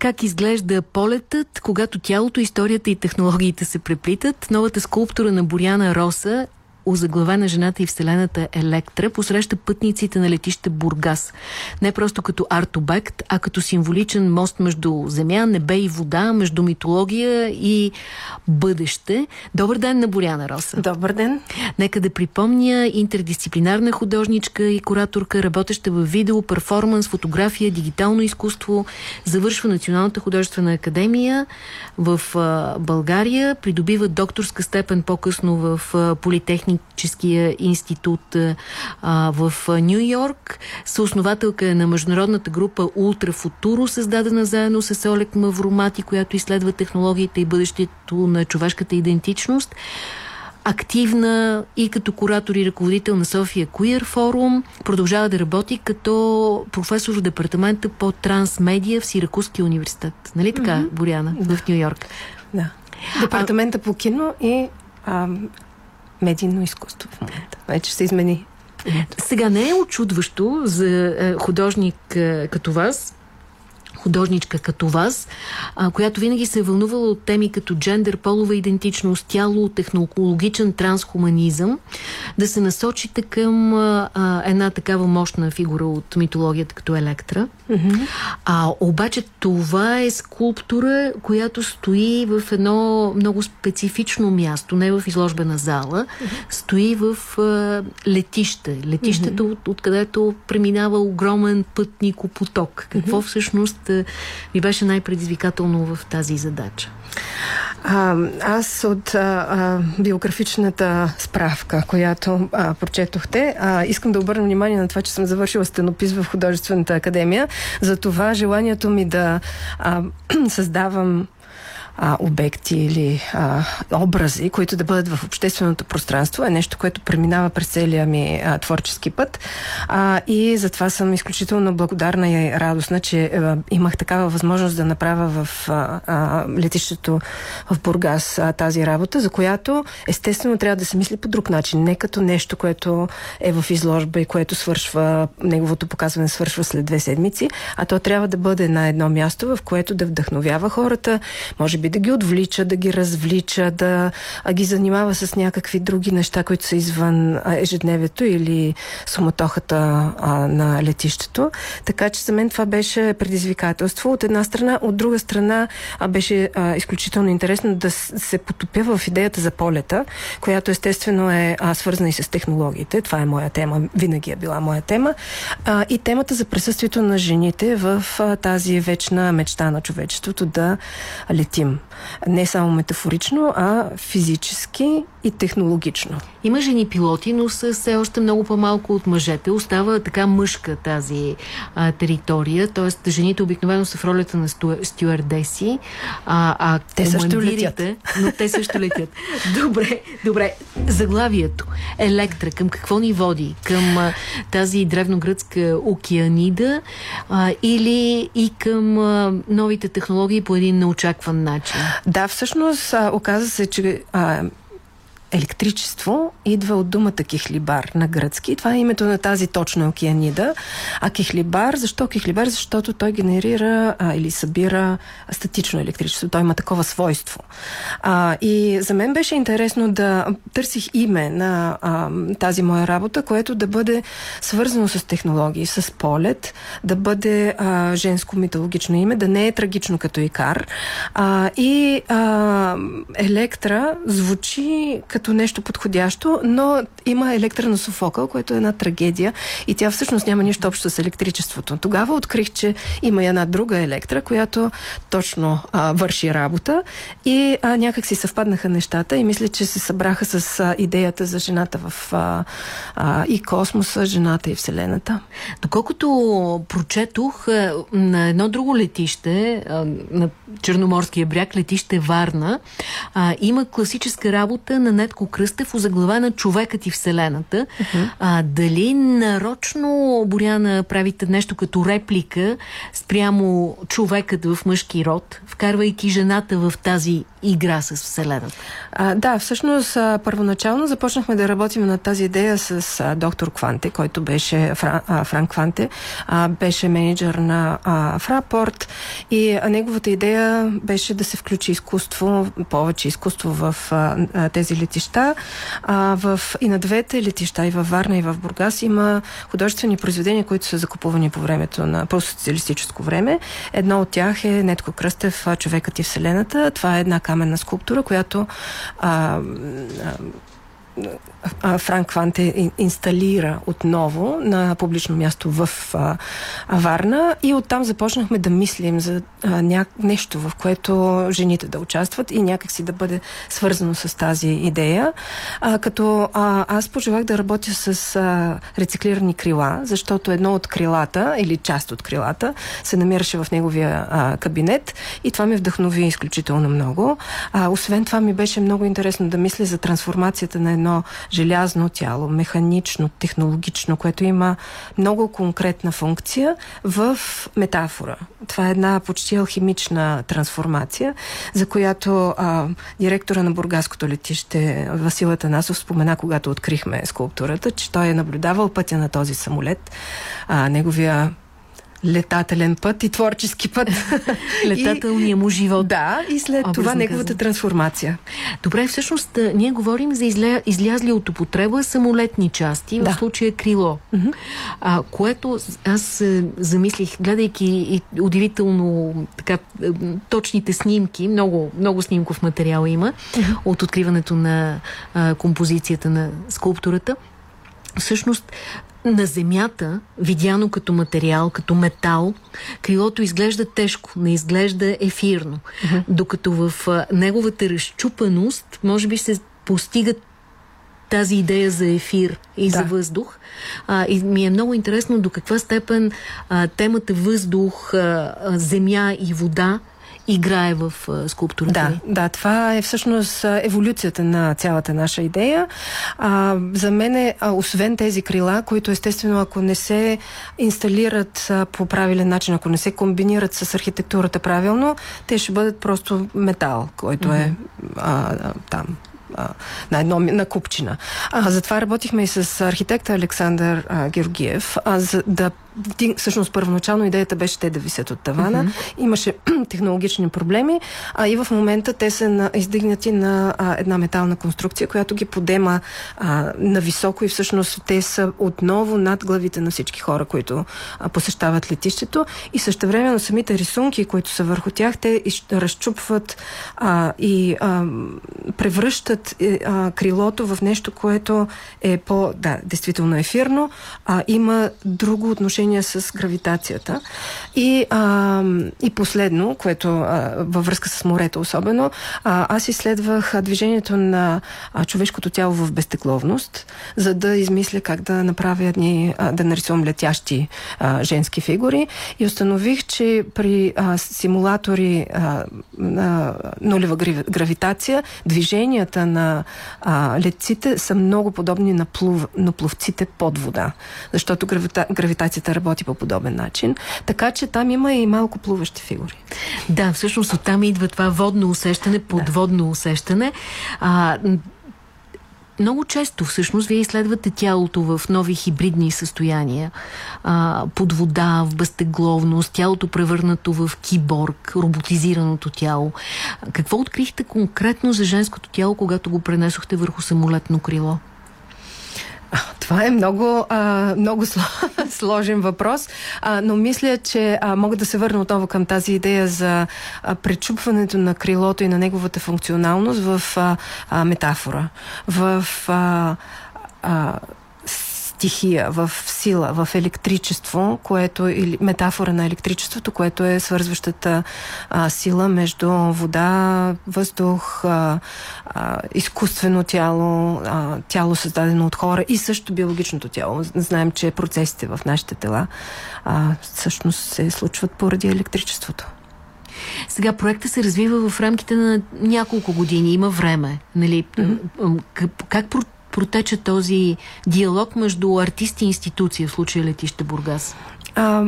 как изглежда полетът, когато тялото, историята и технологиите се преплитат. Новата скулптура на Боряна Роса озаглавена жената и Вселената Електра посреща пътниците на летище Бургас. Не просто като арт-обект, а като символичен мост между земя, небе и вода, между митология и бъдеще. Добър ден на Боряна Роса. Добър ден. Нека да припомня интердисциплинарна художничка и кураторка, работеща в видео, перформанс, фотография, дигитално изкуство. Завършва Националната художествена академия в България. Придобива докторска степен по-късно в Политехник Техническия институт а, в Нью Йорк. Съоснователка е на международната група Ултрафутуро, създадена заедно с Олег Мавромати, която изследва технологиите и бъдещето на човешката идентичност активна и като куратор и ръководител на София Queer Forum. Продължава да работи като професор в департамента по трансмедия в Сиракузския университет. Нали така, mm -hmm. Боряна, да. в Нью Йорк? Да. Департамента а... по кино и а, медийно изкуство. Вече се измени. Сега не е очудващо за е, художник е, като вас, художничка като вас, която винаги се е вълнувала от теми като джендър, полова идентичност, тяло, технологичен трансхуманизъм, да се насочите към една такава мощна фигура от митологията като Електра. А, обаче това е скулптура, която стои в едно много специфично място, не в изложбена зала, стои в а, летище. Летището, mm -hmm. от, откъдето преминава огромен пътникопоток. Какво всъщност ви беше най-предизвикателно в тази задача? А, аз от а, а, биографичната справка, която а, прочетохте, а, искам да обърна внимание на това, че съм завършила стенопис в художествената академия. За това желанието ми да а, създавам а, обекти или а, образи, които да бъдат в общественото пространство, е нещо, което преминава през целия ми а, творчески път. А, и затова съм изключително благодарна и радостна, че а, имах такава възможност да направя в а, а, летището в Бургас а, тази работа, за която естествено трябва да се мисли по друг начин. Не като нещо, което е в изложба и което свършва, неговото показване свършва след две седмици, а то трябва да бъде на едно място, в което да вдъхновява хората, може би да ги отвлича, да ги развлича, да ги занимава с някакви други неща, които са извън ежедневието или суматохата а, на летището. Така че за мен това беше предизвикателство от една страна. От друга страна а, беше а, изключително интересно да се потопя в идеята за полета, която естествено е а, свързана и с технологиите. Това е моя тема, винаги е била моя тема. А, и темата за присъствието на жените в а, тази вечна мечта на човечеството да летим. Не само метафорично, а физически и технологично. Има жени пилоти, но са все още много по-малко от мъжете. Остава така мъжка тази а, територия, т.е. жените обикновено са в ролята на стю... стюардеси, а, а те също летят. Но те също летят. добре, добре. Заглавието. Електра, към какво ни води? Към а, тази древногръцка океанида а, или и към а, новите технологии по един неочакван начин? Да, всъщност оказа се, че а, електричество идва от думата кихлибар на гръцки. Това е името на тази точна океанида. А кихлибар, защо кихлибар? Защото той генерира а, или събира статично електричество. Той има такова свойство. А, и за мен беше интересно да търсих име на а, тази моя работа, което да бъде свързано с технологии, с полет, да бъде а, женско митологично име, да не е трагично като Икар. А, и а, Електра звучи като като нещо подходящо, но има електрена Софокъл, което е една трагедия и тя всъщност няма нищо общо с електричеството. Тогава открих, че има една друга електра, която точно а, върши работа и а, някак си съвпаднаха нещата и мисля, че се събраха с а, идеята за жената в а, а, и космоса, жената и Вселената. Доколкото прочетох а, на едно друго летище, на Черноморския бряг, летище Варна, а, има класическа работа на Недко Кръстев, озаглавена Човекът и Вселената. Uh -huh. а, дали нарочно, Боряна, правите нещо като реплика спрямо човекът в мъжки род, вкарвайки жената в тази игра с Вселената? А, да, всъщност първоначално започнахме да работим на тази идея с а, доктор Кванте, който беше Фран, а, Франк Кванте, а, беше менеджер на а, Фрапорт и а, неговата идея беше да се включи изкуство, повече изкуство в а, тези летища. А, в, и на двете летища, и във Варна, и в Бургас има художествени произведения, които са закупувани по времето на постсоциалистическо време. Едно от тях е Нетко Кръстев, Човекът и Вселената. Това е една каменна скулптура, която а, а, Франк Кванте инсталира отново на публично място в Варна и оттам започнахме да мислим за нещо, в което жените да участват и някакси да бъде свързано с тази идея. Като аз пожелах да работя с рециклирани крила, защото едно от крилата или част от крилата се намираше в неговия кабинет и това ме вдъхнови изключително много. Освен това ми беше много интересно да мисля за трансформацията на едно желязно тяло, механично, технологично, което има много конкретна функция в метафора. Това е една почти алхимична трансформация, за която а, директора на Бургаското летище Васил Танасов спомена, когато открихме скулптурата, че той е наблюдавал пътя на този самолет. А, неговия летателен път и творчески път. Летателния му живот. Да, и след това неговата казан. трансформация. Добре, всъщност ние говорим за изля... излязли от употреба самолетни части, да. в случая крило. Mm-hmm. А, което аз замислих, гледайки и удивително така, точните снимки, много, много снимков материал има mm-hmm. от откриването на а, композицията на скулптурата. Всъщност на земята, видяно като материал, като метал, крилото изглежда тежко, не изглежда ефирно. Uh-huh. Докато в а, неговата разчупаност, може би се постига тази идея за ефир и да. за въздух. А, и ми е много интересно до каква степен а, темата въздух, а, земя и вода играе в скулптурата Да, да, това е всъщност еволюцията на цялата наша идея. А, за мен е, а, освен тези крила, които естествено, ако не се инсталират а, по правилен начин, ако не се комбинират с архитектурата правилно, те ще бъдат просто метал, който е а, там на едно на купчина. А, затова работихме и с архитекта Александър а, Георгиев, а, за да всъщност първоначално идеята беше те да висят от тавана. Mm-hmm. Имаше технологични проблеми, а и в момента те са на, издигнати на а, една метална конструкция, която ги подема а, на високо и всъщност те са отново над главите на всички хора, които а, посещават летището и също времено самите рисунки, които са върху тях, те из, разчупват а, и а, превръщат е, а, крилото в нещо, което е по, да, действително ефирно, а има друго отношение отношения с гравитацията. И, а, и последно, което а, във връзка с морето особено, а, аз изследвах движението на а, човешкото тяло в безтекловност, за да измисля как да направя едни, а, да нарисувам летящи а, женски фигури и установих, че при а, симулатори а, на нулева гравитация движенията на а, летците са много подобни на, плув, на пловците под вода, защото гравита, гравитацията работи по подобен начин. Така че там има и малко плуващи фигури. Да, всъщност оттам идва това водно усещане, подводно да. усещане. А, много често всъщност вие изследвате тялото в нови хибридни състояния. А, под вода, в безтегловност, тялото превърнато в киборг, роботизираното тяло. Какво открихте конкретно за женското тяло, когато го пренесохте върху самолетно крило? Това е много, а, много сложен въпрос, а, но мисля, че а, мога да се върна отново към тази идея за а, пречупването на крилото и на неговата функционалност в а, а, метафора, в а, а, стихия, в сила, в електричество, което или метафора на електричеството, което е свързващата а, сила между вода, въздух, а, а, изкуствено тяло, а, тяло създадено от хора и също биологичното тяло. Знаем, че процесите в нашите тела а, всъщност се случват поради електричеството. Сега проекта се развива в рамките на няколко години, има време. Нали? Mm-hmm. Как, как протече този диалог между артисти и институция, в случая летище Бургас? А,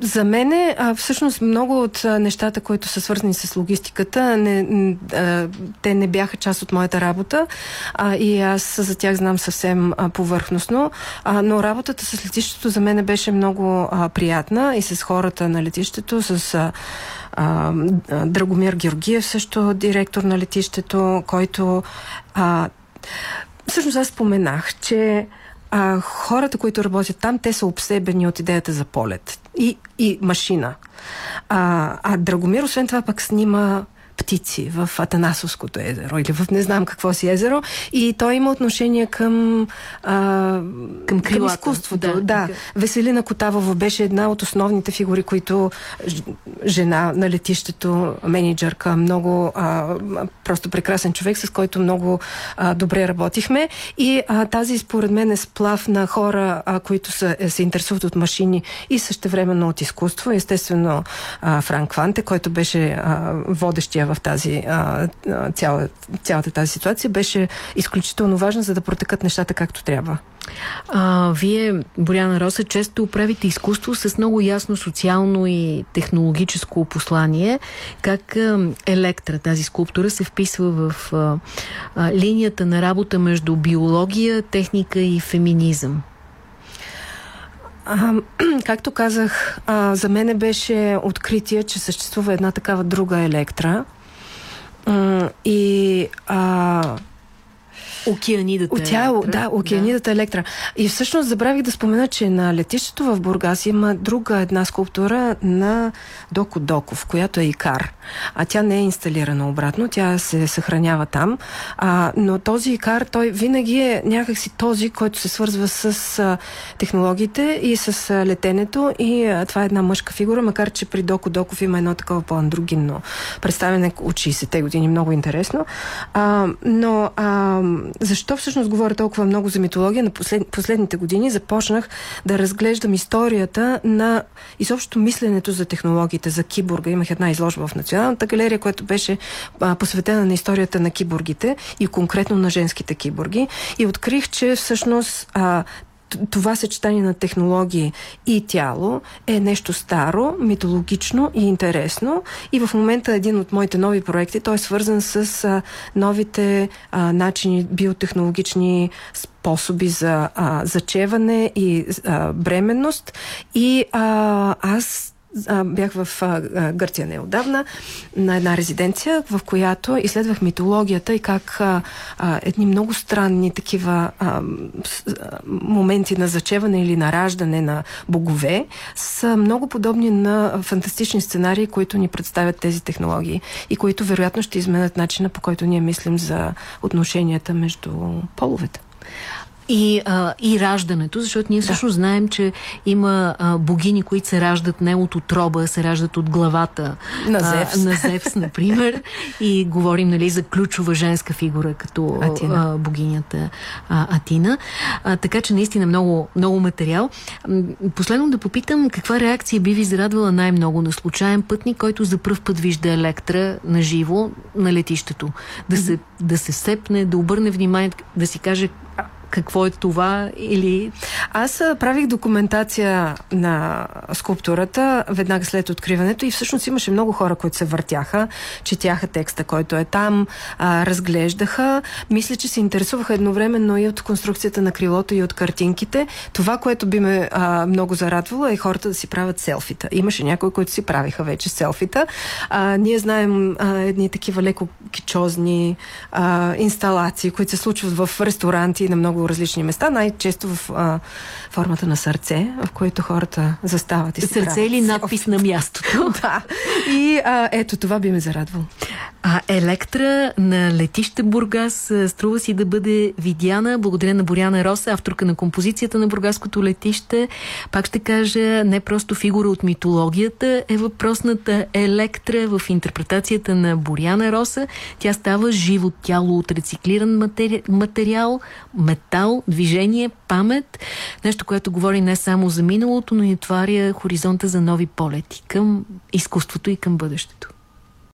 за мен всъщност много от нещата, които са свързани с логистиката, не, а, те не бяха част от моята работа а, и аз за тях знам съвсем а, повърхностно, а, но работата с летището за мен беше много а, приятна и с хората на летището, с а, а, Драгомир Георгиев също директор на летището, който а, всъщност аз споменах, че а, хората, които работят там, те са обсебени от идеята за полет и, и машина. А, а Драгомир, освен това, пък снима птици в Атанасовското езеро или в не знам какво си езеро и той има отношение към а, към, към изкуството. Да, да. Веселина Котавова беше една от основните фигури, които жена на летището, менеджерка, много а, просто прекрасен човек, с който много а, добре работихме и а, тази според мен е сплав на хора, а, които са, е, се интересуват от машини и същевременно от изкуство. Естествено а, Франк Ванте, който беше а, водещия в тази а, цяла, цялата тази ситуация беше изключително важна, за да протекат нещата както трябва. А, вие, Боряна Роса, често правите изкуство с много ясно социално и технологическо послание. Как а, Електра, тази скулптура, се вписва в а, а, линията на работа между биология, техника и феминизъм? А, както казах, а, за мене беше откритие, че съществува една такава друга електра, и а, Океанидата Тя, електра. Да, океанидата да. електра. И всъщност забравих да спомена, че на летището в Бургас има друга една скулптура на Доко Доков, която е Икар. А тя не е инсталирана обратно, тя се съхранява там. А, но този Икар, той винаги е някакси този, който се свързва с а, технологиите и с а, летенето. И а, това е една мъжка фигура, макар че при Доко Доков има едно такова по-андрогинно представяне от 60-те години, много интересно. А, но а, защо всъщност говоря толкова много за митология? На послед, последните години започнах да разглеждам историята на изобщо мисленето за технологиите, за киборга. Имах една изложба в Националната галерия, която беше а, посветена на историята на киборгите и конкретно на женските киборги. И открих, че всъщност а, това съчетание на технологии и тяло е нещо старо, митологично и интересно. И в момента един от моите нови проекти, той е свързан с а, новите а, начини, биотехнологични способи за а, зачеване и а, бременност. И а, аз а, бях в а, Гърция неодавна на една резиденция, в която изследвах митологията и как а, а, едни много странни такива а, с, а, моменти на зачеване или на раждане на богове са много подобни на фантастични сценарии, които ни представят тези технологии и които вероятно ще изменят начина по който ние мислим за отношенията между половете и, а, и раждането, защото ние да. знаем, че има а, богини, които се раждат не от отроба, се раждат от главата на Зевс, а, на Зевс например. и говорим нали, за ключова женска фигура, като Атина. А, богинята а, Атина. А, така че наистина много, много материал. Последно да попитам, каква реакция би ви зарадвала най-много на случайен пътник, който за първ път вижда електра на живо на летището? Да се, да се сепне, да обърне внимание, да си каже какво е това или... Аз правих документация на скулптурата веднага след откриването и всъщност имаше много хора, които се въртяха, четяха текста, който е там, а, разглеждаха. Мисля, че се интересуваха едновременно и от конструкцията на крилото и от картинките. Това, което би ме а, много зарадвало е хората да си правят селфита. Имаше някои, които си правиха вече селфита. А, ние знаем а, едни такива леко кичозни а, инсталации, които се случват в ресторанти на много различни места, най-често в а, формата на сърце, в което хората застават и се Сърце или надпис на мястото. да. И а, ето това би ме зарадвало. А Електра на летище Бургас струва си да бъде видяна. Благодаря на Боряна Роса, авторка на композицията на Бургаското летище. Пак ще кажа, не просто фигура от митологията е въпросната Електра в интерпретацията на Боряна Роса. Тя става живо тяло от рециклиран матери... материал, метал, движение, памет. Нещо, което говори не само за миналото, но и отваря хоризонта за нови полети към изкуството и към бъдещето.